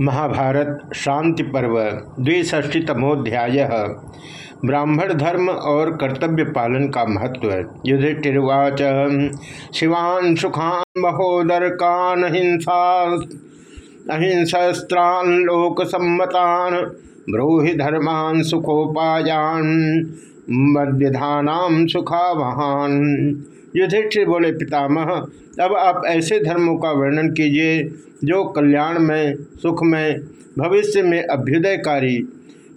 महाभारत शांति पर्व द्विष्ठीतमोध्याय ब्राह्मण धर्म और कर्तव्य पालन का महत्व। युधिष्ठिर्वाच, शिवान सुखान महोदरकान हिंसा अहिंसस्त्रान लोक सम्मतान ब्रूहि धर्मान सुखोपायान मद्विधानाम सुखावहान। युधिष्ठिर बोले, पितामह, अब आप ऐसे धर्मों का वर्णन कीजिए, जो कल्याण में सुख में भविष्य में अभ्युदयकारी,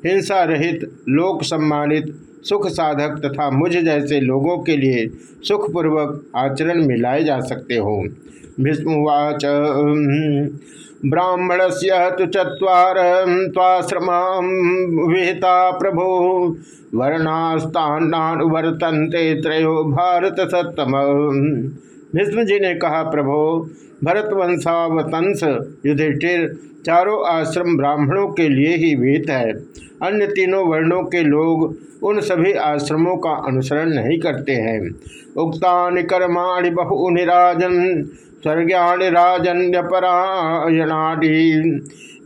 हिंसा रहित, लोक सम्मानित सुख साधक तथा मुझ जैसे लोगों के लिए सुखपूर्वक आचरण में लाए जा सकते हो। भीष्मवाच ब्राह्मण से तो चुश्रम विहिता प्रभो। वर्णास्तावर्तंते त्रयो भारत सत्तम भीष्म जी ने कहा, प्रभो, भरतवंशावतंस युधिष्ठिर चारों आश्रम ब्राह्मणों के लिए ही विहित है। अन्य तीनों वर्णों के लोग उन सभी आश्रमों का अनुसरण नहीं करते हैं। उक्ता कर्माणि बहु निराजन, स्वर्ग्याणि राजन्यपरायणादि।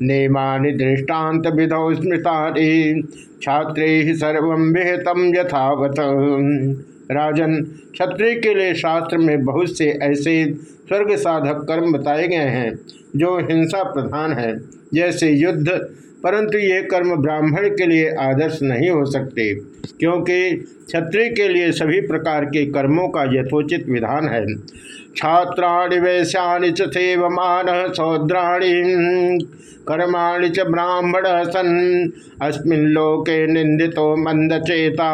नेमानि दृष्टांत विधौ स्मृता छात्रे सर्व विहितम यथावत। राजन, क्षत्रिय के लिए शास्त्र में बहुत से ऐसे स्वर्ग साधक कर्म बताए गए हैं, जो हिंसा प्रधान है, जैसे युद्ध परंतु ये कर्म ब्राह्मण के लिए आदर्श नहीं हो सकते, क्योंकि क्षत्रिय के लिए सभी प्रकार के कर्मों का यथोचित विधान है। छात्राणि वैश्यानि च सौद्राणी कर्माणि च ब्राह्मण सन। अस्मिन्लोके निंदितो मंदचेता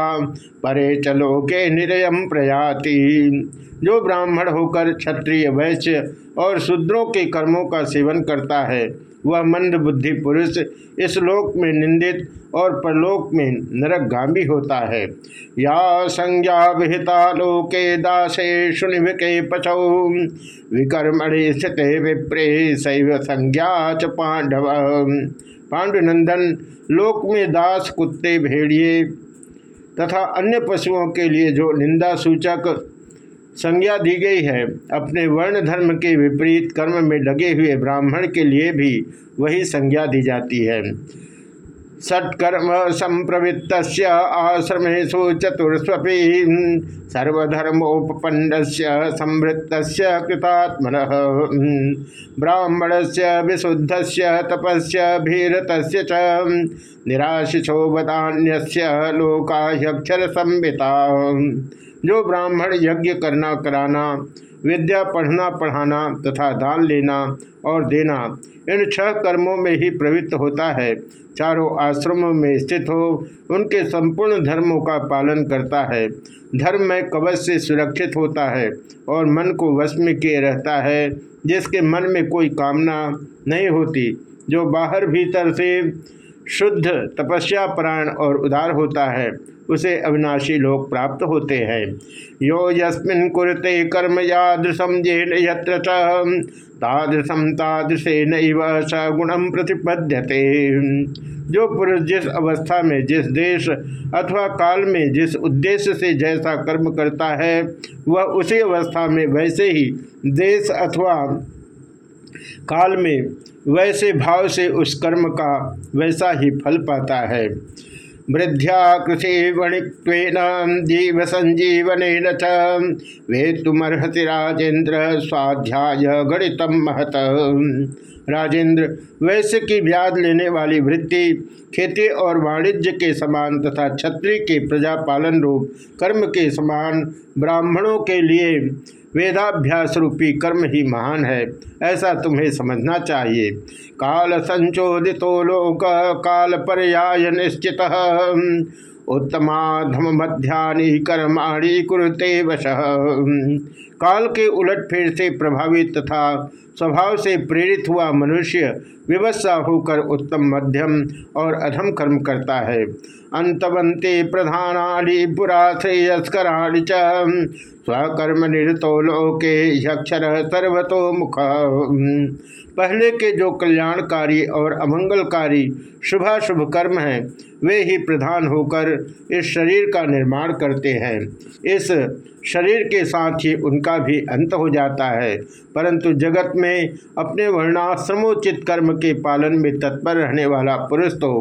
परे च लोके निरयम प्रयाति। जो ब्राह्मण होकर क्षत्रिय वैश्य और शूद्रों के कर्मों का सेवन करता है वह मंद बुद्धि पुरुष इस लोक में निंदित और परलोक में नरकगामी होता है। या संज्ञा विहिता लोके दासे सुनिविके पचौ विकर्मणि स्थित विप्रे शैव संज्ञा च पांडव। पांडुनंदन लोक में दास कुत्ते भेड़िए तथा अन्य पशुओं के लिए जो निंदा सूचक संज्ञा दी गई है। अपने वर्ण धर्म के विपरीत कर्म में लगे हुए ब्राह्मण के लिए भी वही संज्ञा दी जाती है। सत्कर्म संप्रवृत्त आश्रमेशु चतुर्स्वी सर्वधर्मोपन्न संवृत्त कृतात्म ब्राह्मण से विशुद्ध से तपस्य भीरत लोकाक्षर संविता जो ब्राह्मण यज्ञ करना, कराना, विद्या पढ़ना, पढ़ाना तथा दान लेना और देना, इन छह कर्मों में ही प्रवृत्त होता है। चारों आश्रमों में स्थित हो, उनके संपूर्ण धर्मों का पालन करता है। धर्म में कवच से सुरक्षित होता है और मन को वश में किए रहता है, जिसके मन में कोई कामना नहीं होती। जो बाहर भीतर से शुद्ध तपस्या प्राण और उदार होता है, उसे अविनाशी लोग प्राप्त होते हैं। यो यस्मिन कुरते कर्म यादृशम जेन यत्र तादृशम तादृशे गुणम प्रतिपद्यते। जो पुरुष जिस अवस्था में, जिस देश अथवा काल में, जिस उद्देश्य से जैसा कर्म करता है, वह उसी अवस्था में वैसे ही देश अथवा काल में वैसे भाव से उस कर्म का वैसा ही फल पाता है। वृद्ध्या कृषि वणिक्व जीव संजीवन वेतुमर्हति राजेंद्र, स्वाध्याय गणित महत। राजेंद्र, वैश्य की ब्याज लेने वाली वृत्ति, खेती और वाणिज्य के समान तथा क्षत्रिय के प्रजापालन रूप कर्म के समान ब्राह्मणों के लिए वेदाभ्यास रूपी कर्म ही महान है, ऐसा तुम्हें समझना चाहिए। काल संचोदितो लोक काल पर्याय निश्चित। उत्तमाधम मध्यानि कर्माणी कुरुते वश। काल के उलट फेर से प्रभावित तथा स्वभाव से प्रेरित हुआ मनुष्य विवत्सा होकर उत्तम मध्यम और अधम कर्म करता है। अंतवंते प्रधानी पुरा श्रेयस्कराणि च। स्वकर्म निरतो लोके अक्षर सर्वतो मुख पहले के जो कल्याणकारी और अमंगलकारी शुभाशुभ कर्म हैं, वे ही प्रधान होकर इस शरीर का निर्माण करते हैं। इस शरीर के साथ ही उनका भी अंत हो जाता है, परंतु जगत में अपने वर्णाश्रमोचित कर्म के पालन में तत्पर रहने वाला पुरुष तो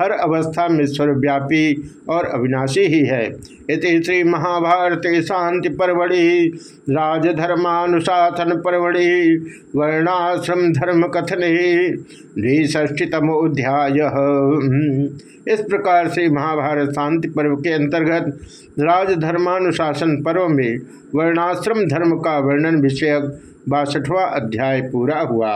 हर अवस्था में सर्वव्यापी और अविनाशी ही है। इति श्री महाभारत शांति परवड़ी राजधर्मानुशासन परवड़ी वर्णाश्रम धर्म कथने द्विष्ठितमोध्याय इस प्रकार से महाभारत शांति पर्व के अंतर्गत राजधर्मानुशासन पर्व में वर्णाश्रम धर्म का वर्णन विषयक बासठवा अध्याय पूरा हुआ।